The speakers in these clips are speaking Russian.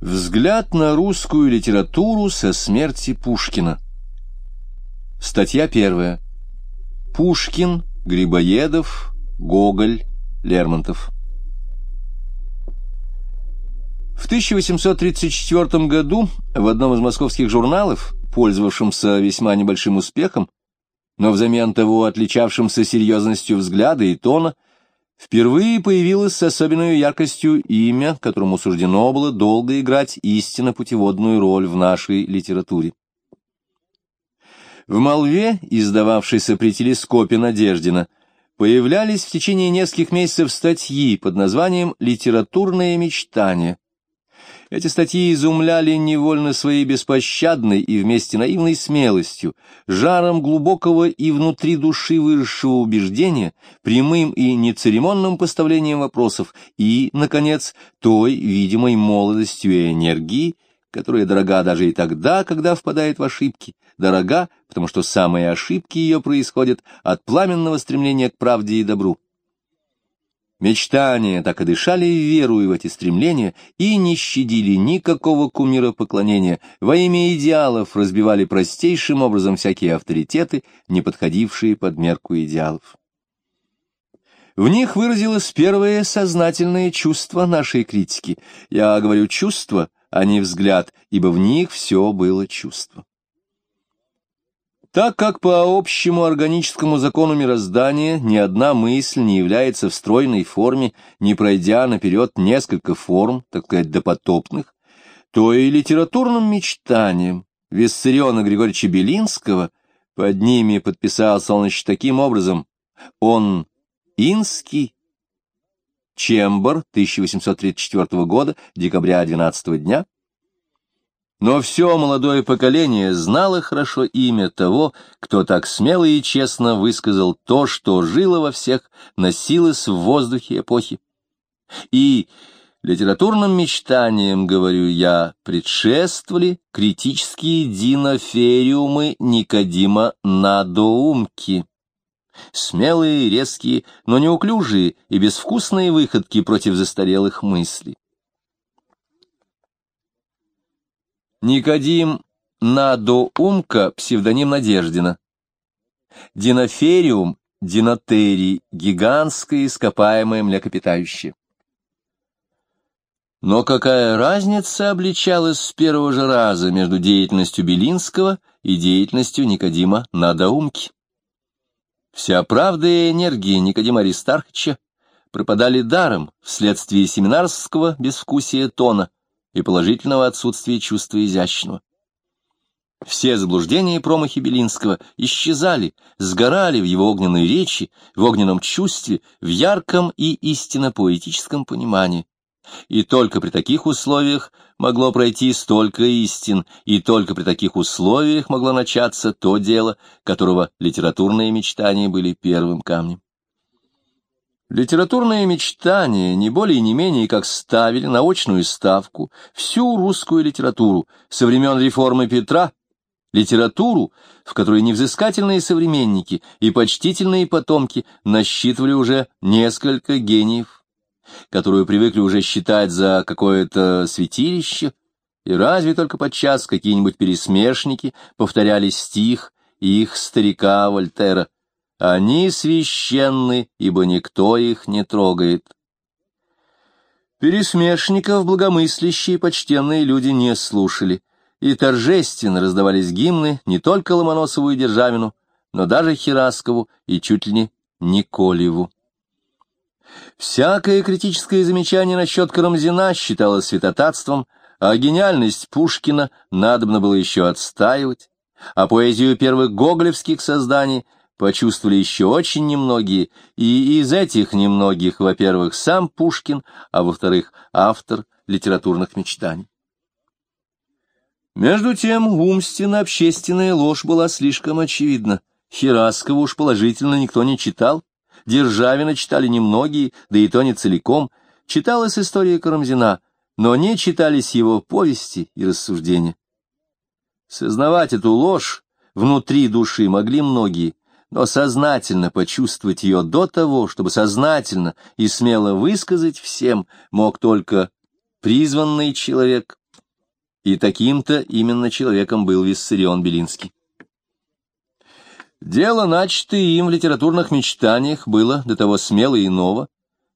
Взгляд на русскую литературу со смерти Пушкина. Статья первая. Пушкин, Грибоедов, Гоголь, Лермонтов. В 1834 году в одном из московских журналов, пользовавшемся весьма небольшим успехом, но взамен того отличавшимся серьезностью взгляда и тона, Впервые появилось с особенной яркостью имя, которому суждено было долго играть истинно путеводную роль в нашей литературе. В молве, издававшейся при телескопе Надеждина, появлялись в течение нескольких месяцев статьи под названием «Литературное мечтание», эти статьи изумляли невольно своей беспощадной и вместе наивной смелостью, жаром глубокого и внутри души выросшего убеждения, прямым и нецеремонным поставлением вопросов и, наконец, той видимой молодостью и энергией, которая дорога даже и тогда, когда впадает в ошибки, дорога, потому что самые ошибки ее происходят от пламенного стремления к правде и добру. Мечтания так и дышали верою в эти стремления и не щадили никакого кумира поклонения, во имя идеалов разбивали простейшим образом всякие авторитеты, не подходившие под мерку идеалов. В них выразилось первое сознательное чувство нашей критики. Я говорю чувство, а не взгляд, ибо в них все было чувство. Так как по общему органическому закону мироздания ни одна мысль не является в стройной форме, не пройдя наперед несколько форм, так сказать, допотопных, то и литературным мечтанием Виссариона Григорьевича Белинского под ними подписался он еще таким образом «Он инский». Чембер, 1834 года, декабря 12 дня, но все молодое поколение знало хорошо имя того, кто так смело и честно высказал то, что жило во всех, носилось в воздухе эпохи. И литературным мечтаниям, говорю я, предшествовали критические динофериумы Никодима Надоумки. Смелые, резкие, но неуклюжие и безвкусные выходки против застарелых мыслей. Никодим Надоумка, псевдоним Надеждина. Динофериум, динотерий, гигантское ископаемое млекопитающее. Но какая разница обличалась с первого же раза между деятельностью Белинского и деятельностью Никодима Надоумки? Вся правда и энергия Никодима Аристарховича пропадали даром вследствие семинарского безвкусия тона, и положительного отсутствия чувства изящного. Все заблуждения и промахи Белинского исчезали, сгорали в его огненной речи, в огненном чувстве, в ярком и истинно поэтическом понимании. И только при таких условиях могло пройти столько истин, и только при таких условиях могло начаться то дело, которого литературные мечтания были первым камнем. Литературные мечтания не более и не менее как ставили на очную ставку всю русскую литературу со времен реформы Петра, литературу, в которой невзыскательные современники и почтительные потомки насчитывали уже несколько гениев, которую привыкли уже считать за какое-то святилище, и разве только подчас какие-нибудь пересмешники повторяли стих их старика Вольтера — они священны, ибо никто их не трогает. Пересмешников благомыслящие почтенные люди не слушали, и торжественно раздавались гимны не только Ломоносову и Державину, но даже Хираскову и чуть ли не Николеву. Всякое критическое замечание насчет Карамзина считалось святотатством, а гениальность Пушкина надобно было еще отстаивать, а поэзию первых гоголевских созданий — почувствовали еще очень немногие, и из этих немногих, во-первых, сам Пушкин, а во-вторых, автор литературных мечтаний. Между тем, умственно-общественная ложь была слишком очевидна. Хераскова уж положительно никто не читал, Державина читали немногие, да и то не целиком. Читалась история Карамзина, но не читались его повести и рассуждения. Сознавать эту ложь внутри души могли многие, но сознательно почувствовать ее до того, чтобы сознательно и смело высказать всем, мог только призванный человек, И таким-то именно человеком был Виссарион Белинский. Дело, начатое им в литературных мечтаниях, было до того смело и ново,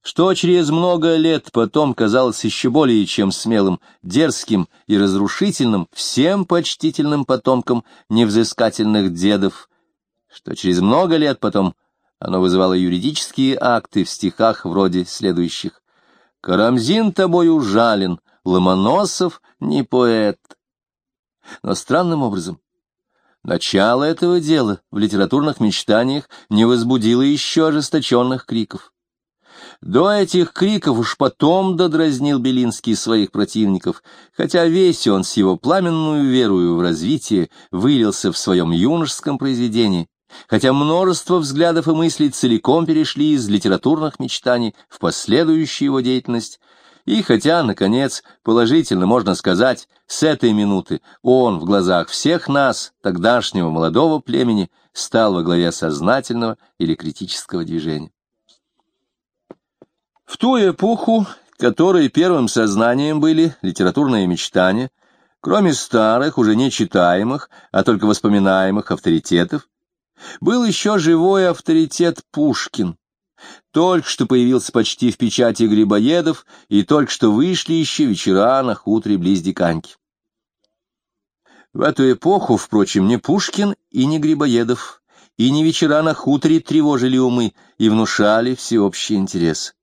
что через много лет потом казалось еще более чем смелым, дерзким и разрушительным всем почтительным потомкам невзыскательных дедов, что через много лет потом оно вызывало юридические акты в стихах вроде следующих. «Карамзин тобой ужален, Ломоносов не поэт». Но странным образом начало этого дела в литературных мечтаниях не возбудило еще ожесточенных криков. До этих криков уж потом додразнил Белинский своих противников, хотя весь он с его пламенную верою в развитие вылился в своем юношеском произведении, хотя множество взглядов и мыслей целиком перешли из литературных мечтаний в последующую его деятельность, и хотя, наконец, положительно можно сказать, с этой минуты он в глазах всех нас, тогдашнего молодого племени, стал во главе сознательного или критического движения. В ту эпоху, которой первым сознанием были литературные мечтания, кроме старых, уже не читаемых, а только воспоминаемых авторитетов, был еще живой авторитет Пушкин. Только что появился почти в печати Грибоедов, и только что вышли еще вечера на хуторе близ Диканьки. В эту эпоху, впрочем, не Пушкин и не Грибоедов, и не вечера на хуторе тревожили умы и внушали всеобщий интерес.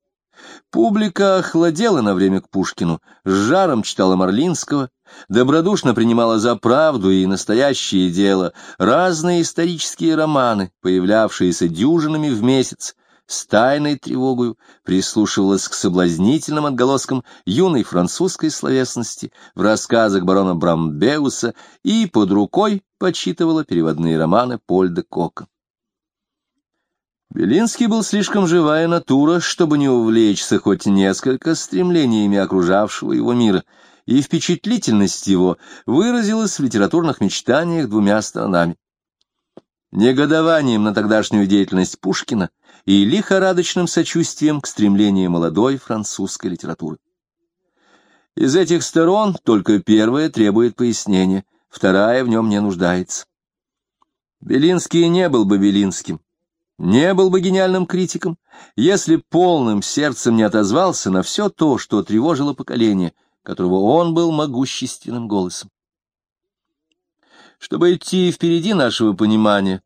Публика охладела на время к Пушкину, с жаром читала Марлинского, добродушно принимала за правду и настоящее дело разные исторические романы, появлявшиеся дюжинами в месяц, с тайной тревогою прислушивалась к соблазнительным отголоскам юной французской словесности в рассказах барона Брамбеуса и под рукой почитывала переводные романы Польда Кока. Белинский был слишком живая натура, чтобы не увлечься хоть несколько стремлениями окружавшего его мира, и впечатлительность его выразилась в литературных мечтаниях двумя сторонами. Негодованием на тогдашнюю деятельность Пушкина и лихорадочным сочувствием к стремлениям молодой французской литературы. Из этих сторон только первая требует пояснения, вторая в нем не нуждается. Белинский не был бы Белинским, не был бы гениальным критиком, если полным сердцем не отозвался на все то, что тревожило поколение, которого он был могущественным голосом. Чтобы идти впереди нашего понимания,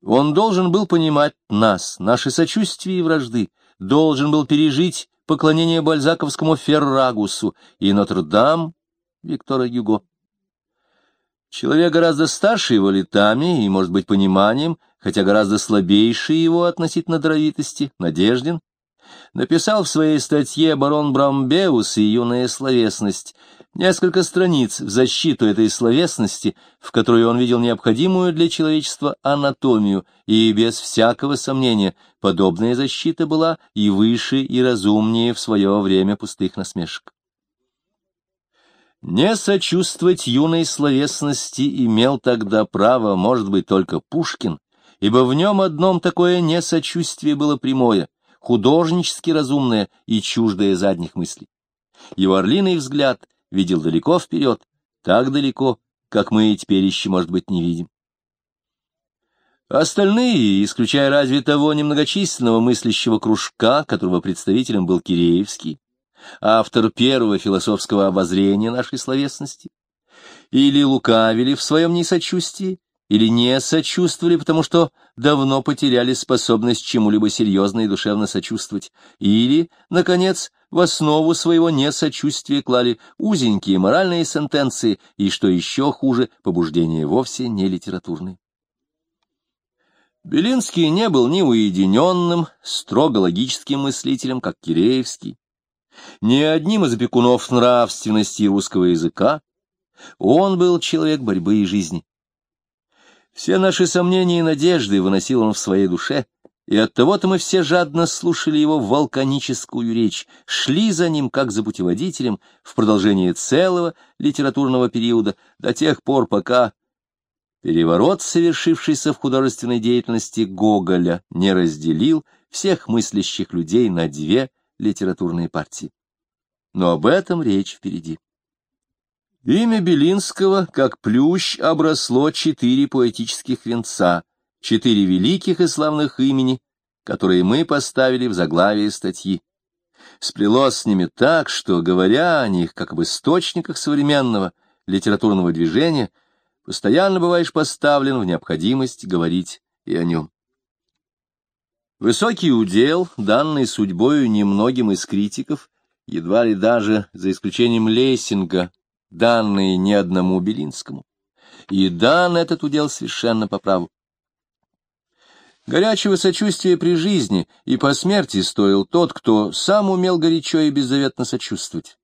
он должен был понимать нас, наши сочувствия и вражды, должен был пережить поклонение бальзаковскому Феррагусу и Нотр-Дам Виктора Гюго. Человек гораздо старше его летами и, может быть, пониманием, хотя гораздо слабейший его относительно даровитости, Надеждин, написал в своей статье «Барон Брамбеус и юная словесность» несколько страниц в защиту этой словесности, в которой он видел необходимую для человечества анатомию, и без всякого сомнения подобная защита была и выше, и разумнее в свое время пустых насмешек. Не сочувствовать юной словесности имел тогда право, может быть, только Пушкин, ибо в нем одном такое несочувствие было прямое, художнически разумное и чуждое задних мыслей. Его орлиный взгляд видел далеко вперед, так далеко, как мы и теперь еще, может быть, не видим. Остальные, исключая разве того немногочисленного мыслящего кружка, которого представителем был Киреевский, автор первого философского обозрения нашей словесности, или лукавили в своем несочувствии, или не сочувствовали, потому что давно потеряли способность чему-либо серьезно и душевно сочувствовать, или, наконец, в основу своего несочувствия клали узенькие моральные сентенции и, что еще хуже, побуждения вовсе не литературные. Белинский не был ни уединенным, строго логическим мыслителем, как Киреевский, ни одним из опекунов нравственности русского языка. Он был человек борьбы и жизни. Все наши сомнения и надежды выносил он в своей душе, и оттого-то мы все жадно слушали его вулканическую речь, шли за ним как за путеводителем в продолжение целого литературного периода, до тех пор, пока переворот, совершившийся в художественной деятельности Гоголя, не разделил всех мыслящих людей на две литературные партии. Но об этом речь впереди. Имя Белинского, как плющ, обросло четыре поэтических венца, четыре великих и славных имени, которые мы поставили в заглавие статьи. Сплелось с ними так, что, говоря о них, как об источниках современного литературного движения, постоянно бываешь поставлен в необходимость говорить и о нем. Высокий удел, данный судьбою немногим из критиков, едва ли даже, за исключением Лессинга, данные ни одному Белинскому. И дан этот удел совершенно по праву. Горячего сочувствия при жизни и по смерти стоил тот, кто сам умел горячо и беззаветно сочувствовать.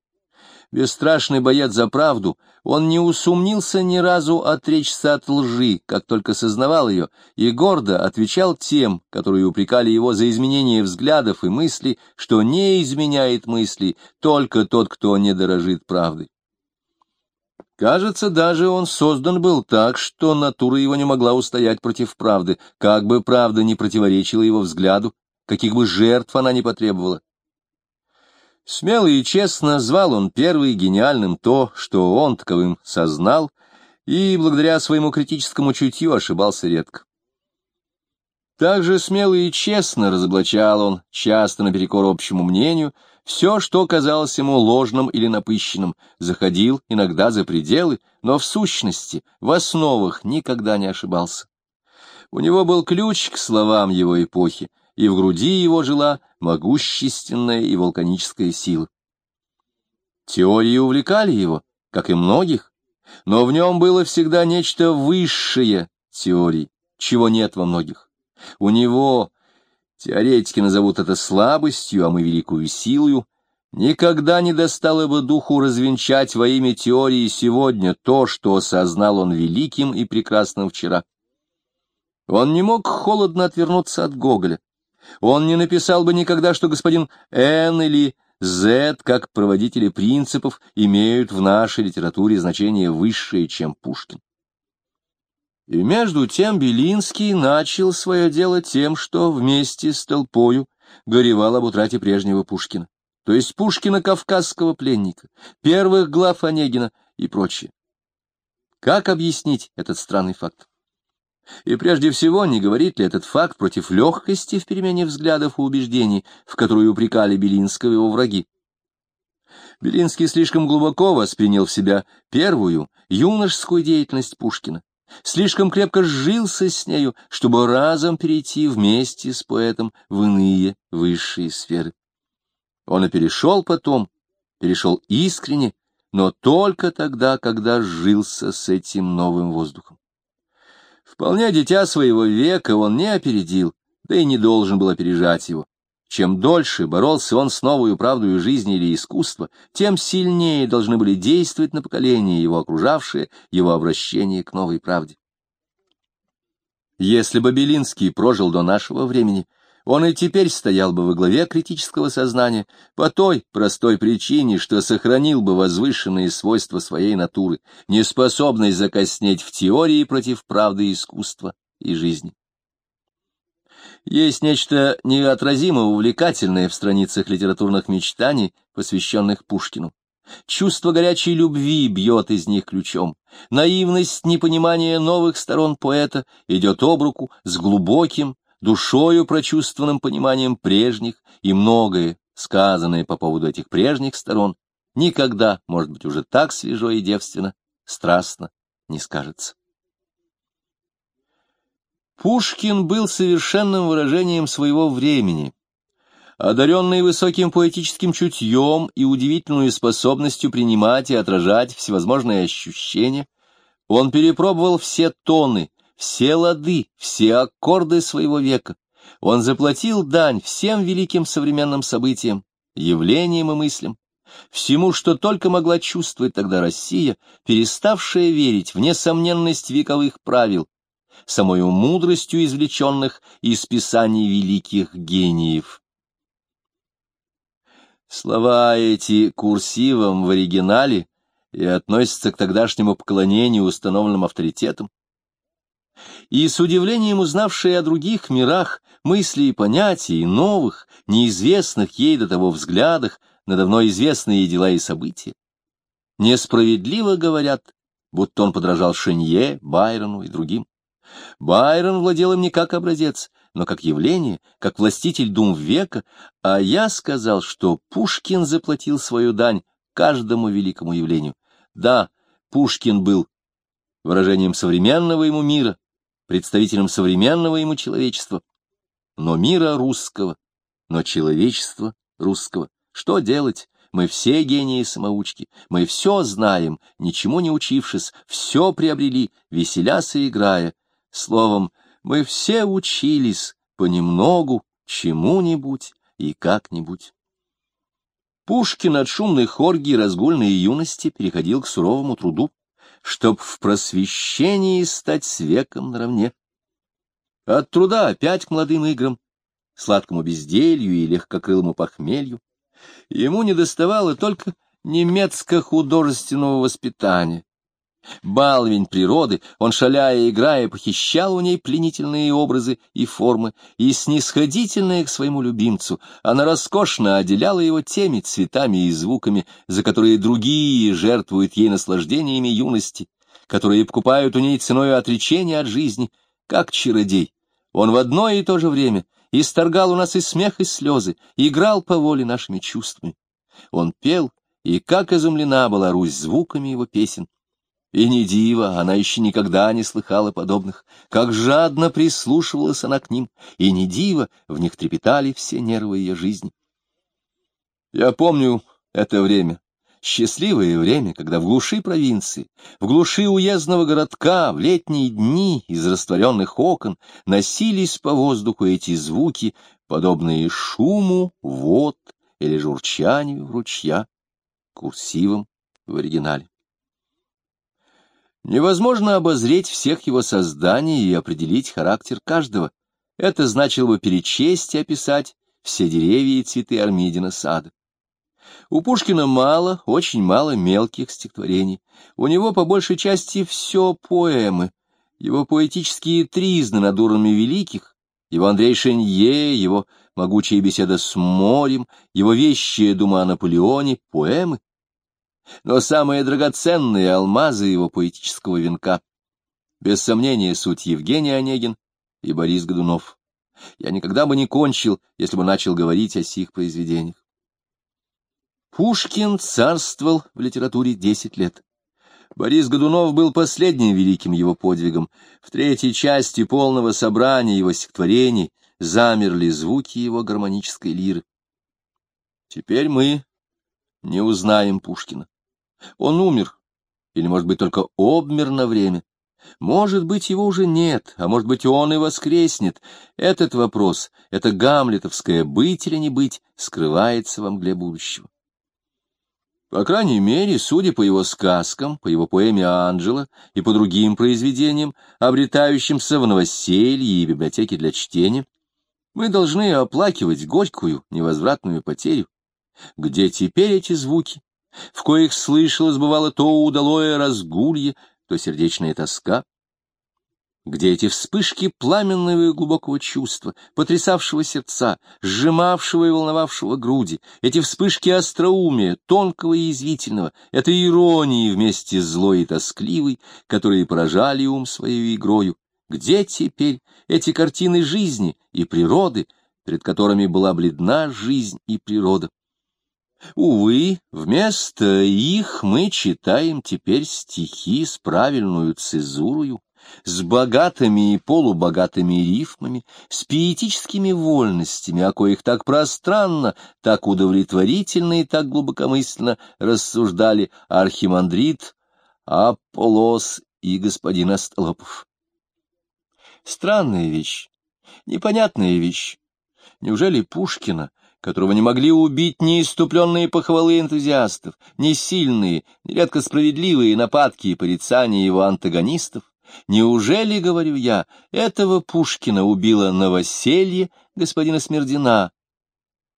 Бесстрашный боец за правду, он не усомнился ни разу отречься от лжи, как только сознавал ее, и гордо отвечал тем, которые упрекали его за изменение взглядов и мыслей, что не изменяет мысли только тот, кто не дорожит правдой. Кажется, даже он создан был так, что натура его не могла устоять против правды, как бы правда не противоречила его взгляду, каких бы жертв она не потребовала. Смело и честно звал он первый гениальным то, что он таковым сознал, и благодаря своему критическому чутью ошибался редко. Также смело и честно разоблачал он, часто наперекор общему мнению, все, что казалось ему ложным или напыщенным, заходил иногда за пределы, но в сущности, в основах никогда не ошибался. У него был ключ к словам его эпохи, и в груди его жила могущественная и вулканическая сила. Теории увлекали его, как и многих, но в нем было всегда нечто высшее теории, чего нет во многих. У него, теоретики назовут это слабостью, а мы великую силою, никогда не достало бы духу развенчать во имя теории сегодня то, что осознал он великим и прекрасным вчера. Он не мог холодно отвернуться от Гоголя. Он не написал бы никогда, что господин Н или З, как проводители принципов, имеют в нашей литературе значение высшее, чем Пушкин. И между тем Белинский начал свое дело тем, что вместе с толпою горевал об утрате прежнего Пушкина, то есть Пушкина кавказского пленника, первых глав Онегина и прочее. Как объяснить этот странный факт? И прежде всего, не говорит ли этот факт против легкости в перемене взглядов и убеждений, в которую упрекали Белинского его враги? Белинский слишком глубоко воспринял в себя первую, юношескую деятельность Пушкина, слишком крепко сжился с нею, чтобы разом перейти вместе с поэтом в иные высшие сферы. Он и перешел потом, перешел искренне, но только тогда, когда сжился с этим новым воздухом. Вполне дитя своего века он не опередил, да и не должен был опережать его. Чем дольше боролся он с новой правдой жизни или искусства, тем сильнее должны были действовать на поколение его окружавшее, его обращение к новой правде. Если бы Белинский прожил до нашего времени, он и теперь стоял бы во главе критического сознания по той простой причине, что сохранил бы возвышенные свойства своей натуры, неспособность закоснеть в теории против правды искусства и жизни. Есть нечто неотразимо увлекательное в страницах литературных мечтаний, посвященных Пушкину. Чувство горячей любви бьет из них ключом. Наивность непонимания новых сторон поэта идет об руку с глубоким, душою прочувствованным пониманием прежних, и многое, сказанное по поводу этих прежних сторон, никогда, может быть, уже так свежо и девственно, страстно не скажется. Пушкин был совершенным выражением своего времени, одаренный высоким поэтическим чутьем и удивительной способностью принимать и отражать всевозможные ощущения, он перепробовал все тоны, все лады, все аккорды своего века. Он заплатил дань всем великим современным событиям, явлениям и мыслям, всему, что только могла чувствовать тогда Россия, переставшая верить в несомненность вековых правил, самою мудростью извлеченных из писаний великих гениев. Слова эти курсивом в оригинале и относятся к тогдашнему поклонению установленным авторитетам. И с удивлением узнавшие о других мирах мысли и понятия, и новых, неизвестных ей до того взглядах на давно известные дела и события, несправедливо говорят, будто он подражал Шенье, Байрону и другим. Байрон владел им не как образец, но как явление, как властитель дум века, а я сказал, что Пушкин заплатил свою дань каждому великому явлению. Да, Пушкин был выражением современного ему мира, представителем современного ему человечества, но мира русского, но человечества русского. Что делать? Мы все гении-самоучки, мы все знаем, ничему не учившись, все приобрели, веселясь и играя. Словом, мы все учились понемногу, чему-нибудь и как-нибудь. Пушкин от шумных оргий разгульной юности переходил к суровому труду, чтоб в просвещении стать с веком наравне. От труда опять к молодым играм, сладкому безделью и легкокрылому похмелью. Ему недоставало только немецко-художественного воспитания. Балвень природы, он, шаляя и играя, похищал у ней пленительные образы и формы, и, снисходительная к своему любимцу, она роскошно отделяла его теми цветами и звуками, за которые другие жертвуют ей наслаждениями юности, которые покупают у ней ценой отречения от жизни, как чародей. Он в одно и то же время исторгал у нас и смех, и слезы, играл по воле нашими чувствами. Он пел, и как изумлена была Русь звуками его песен, и не диво, она еще никогда не слыхала подобных. Как жадно прислушивалась она к ним, и не диво, в них трепетали все нервы ее жизни. Я помню это время, счастливое время, когда в глуши провинции, в глуши уездного городка, в летние дни из растворенных окон носились по воздуху эти звуки, подобные шуму вод или журчанию ручья, курсивом в оригинале. Невозможно обозреть всех его созданий и определить характер каждого. Это значило бы перечесть и описать все деревья и цветы Армидина сада. У Пушкина мало, очень мало мелких стихотворений. У него по большей части все поэмы. Его поэтические тризны над уровнями великих, его Андрей Шенье, его могучая беседа с морем, его вещая дума о Наполеоне — поэмы но самые драгоценные алмазы его поэтического венка. Без сомнения, суть Евгений Онегин и Борис Годунов. Я никогда бы не кончил, если бы начал говорить о сих произведениях. Пушкин царствовал в литературе десять лет. Борис Годунов был последним великим его подвигом. В третьей части полного собрания его стихотворений замерли звуки его гармонической лиры. Теперь мы не узнаем Пушкина. Он умер, или, может быть, только обмер на время. Может быть, его уже нет, а может быть, он и воскреснет. Этот вопрос, это гамлетовское «быть или не быть», скрывается во мгле будущего. По крайней мере, судя по его сказкам, по его поэме «Анджела» и по другим произведениям, обретающимся в новоселье и библиотеке для чтения, мы должны оплакивать горькую, невозвратную потерю. Где теперь эти звуки, в коих слышалось, бывало, то удалое разгулье, то сердечная тоска, где эти вспышки пламенного и глубокого чувства, потрясавшего сердца, сжимавшего и волновавшего груди, эти вспышки остроумия, тонкого и язвительного, этой иронии вместе злой и тоскливой, которые поражали ум своей игрою, где теперь эти картины жизни и природы, перед которыми была бледна жизнь и природа? Увы, вместо их мы читаем теперь стихи с правильную цезурою, с богатыми и полубогатыми рифмами, с пиетическими вольностями, о коих так пространно, так удовлетворительно и так глубокомысленно рассуждали архимандрит, Аполлос и господин Остолопов. Странная вещь, непонятная вещь. Неужели Пушкина которого не могли убить ни иступленные похвалы энтузиастов, ни сильные, нередко справедливые нападки и порицания его антагонистов, неужели, говорю я, этого Пушкина убило новоселье господина Смердина?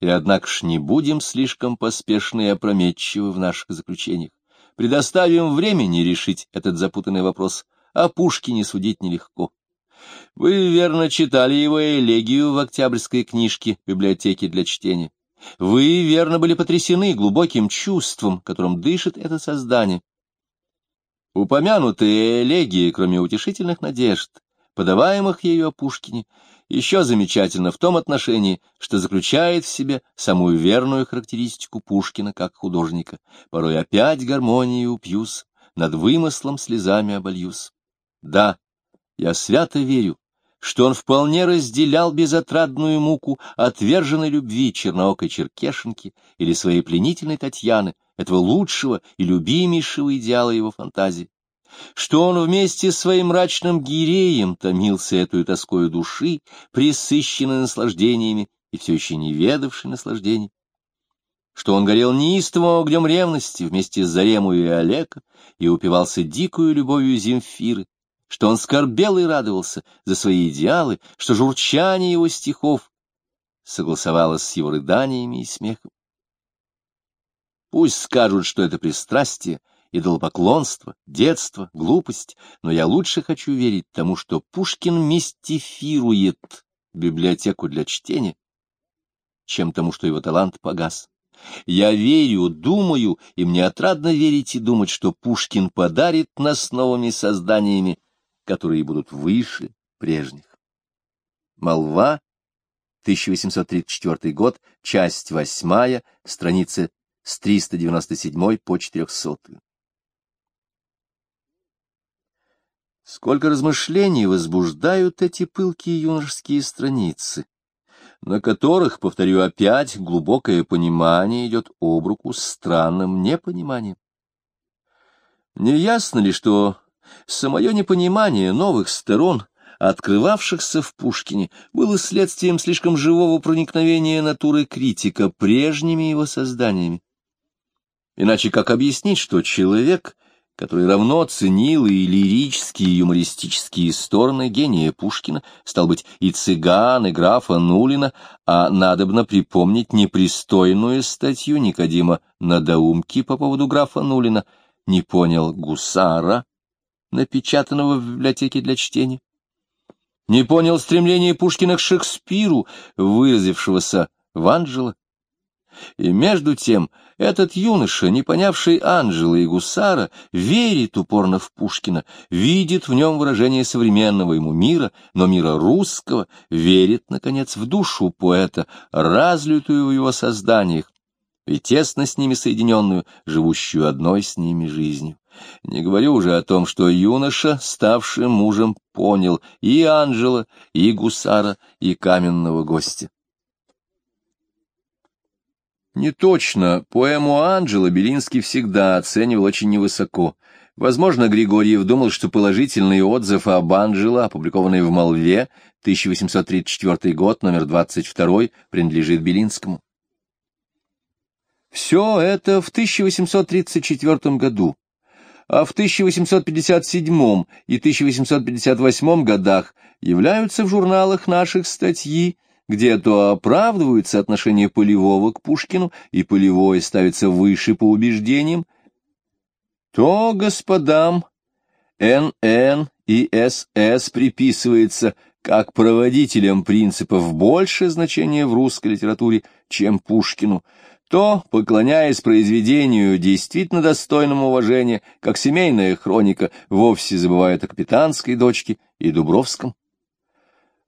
И однако ж не будем слишком поспешны и опрометчивы в наших заключениях. Предоставим времени решить этот запутанный вопрос, а Пушкине судить нелегко. Вы, верно, читали его элегию в октябрьской книжке библиотеки для чтения. Вы, верно, были потрясены глубоким чувством, которым дышит это создание. Упомянутые элегии, кроме утешительных надежд, подаваемых ею о Пушкине, еще замечательно в том отношении, что заключает в себе самую верную характеристику Пушкина как художника. Порой опять гармонией упьюсь, над вымыслом слезами обольюсь. Да, я свято верю, что он вполне разделял безотрадную муку отверженной любви черноокой черкешенки или своей пленительной Татьяны, этого лучшего и любимейшего идеала его фантазии, что он вместе с своим мрачным гиреем томился эту тоскою души, присыщенной наслаждениями и все еще не ведавшей наслаждений, что он горел неистовым огнем ревности вместе с Заремою и Олегом и упивался дикую любовью Земфиры, что он скорбел и радовался за свои идеалы, что журчание его стихов согласовалось с его рыданиями и смехом. Пусть скажут, что это пристрастие, идолопоклонство, детство, глупость, но я лучше хочу верить тому, что Пушкин мистифирует библиотеку для чтения, чем тому, что его талант погас. Я верю, думаю, и мне отрадно верить и думать, что Пушкин подарит нас новыми созданиями, которые будут выше прежних. Молва, 1834 год, часть восьмая, страницы с 397 по 400. Сколько размышлений возбуждают эти пылкие юношеские страницы, на которых, повторю опять, глубокое понимание идет об руку с странным непониманием. Не ясно ли, что Самое непонимание новых сторон, открывавшихся в Пушкине, было следствием слишком живого проникновения натуры критика прежними его созданиями. Иначе как объяснить, что человек, который равно ценил и лирические, и юмористические стороны гения Пушкина, стал быть и цыган, и графа Нулина, а надобно припомнить непристойную статью Никодима Надоумки по поводу графа Нулина, не понял гусара, напечатанного в библиотеке для чтения. Не понял стремления Пушкина к Шекспиру, выразившегося в Анджело. И между тем этот юноша, не понявший Анджела и Гусара, верит упорно в Пушкина, видит в нем выражение современного ему мира, но мира русского, верит, наконец, в душу поэта, разлютую в его созданиях, и тесно с ними соединенную, живущую одной с ними жизнью. Не говорю уже о том, что юноша, ставший мужем, понял и Анжела, и гусара, и каменного гостя. Не точно, поэму Анджела Белинский всегда оценивал очень невысоко. Возможно, Григорьев думал, что положительный отзыв об Анджело, опубликованный в «Молве», 1834 год, номер 22, принадлежит Белинскому. Все это в 1834 году, а в 1857 и 1858 годах являются в журналах наших статьи, где то оправдываются отношения Полевого к Пушкину, и Полевой ставится выше по убеждениям, то господам НН и СС приписывается как проводителям принципов больше значения в русской литературе, чем Пушкину, то, поклоняясь произведению действительно достойному уважения, как семейная хроника, вовсе забывает о капитанской дочке и Дубровском.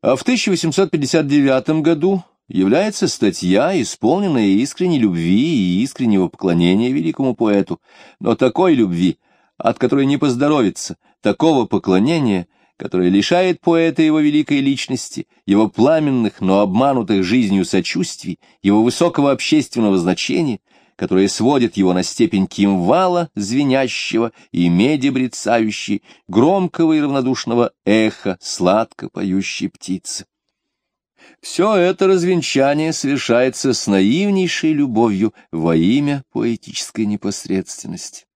А в 1859 году является статья, исполненная искренней любви и искреннего поклонения великому поэту, но такой любви, от которой не поздоровится, такого поклонения — которое лишает поэта его великой личности, его пламенных, но обманутых жизнью сочувствий, его высокого общественного значения, которое сводит его на степень кимвала, звенящего и меди брецающей, громкого и равнодушного эха, сладко поющей птицы. Все это развенчание совершается с наивнейшей любовью во имя поэтической непосредственности.